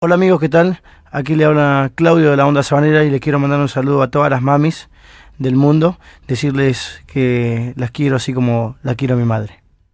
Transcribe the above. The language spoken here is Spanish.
Hola amigos, ¿qué tal? Aquí le habla Claudio de la Onda Sabanera y les quiero mandar un saludo a todas las mamis del mundo, decirles que las quiero así como la quiero a mi madre.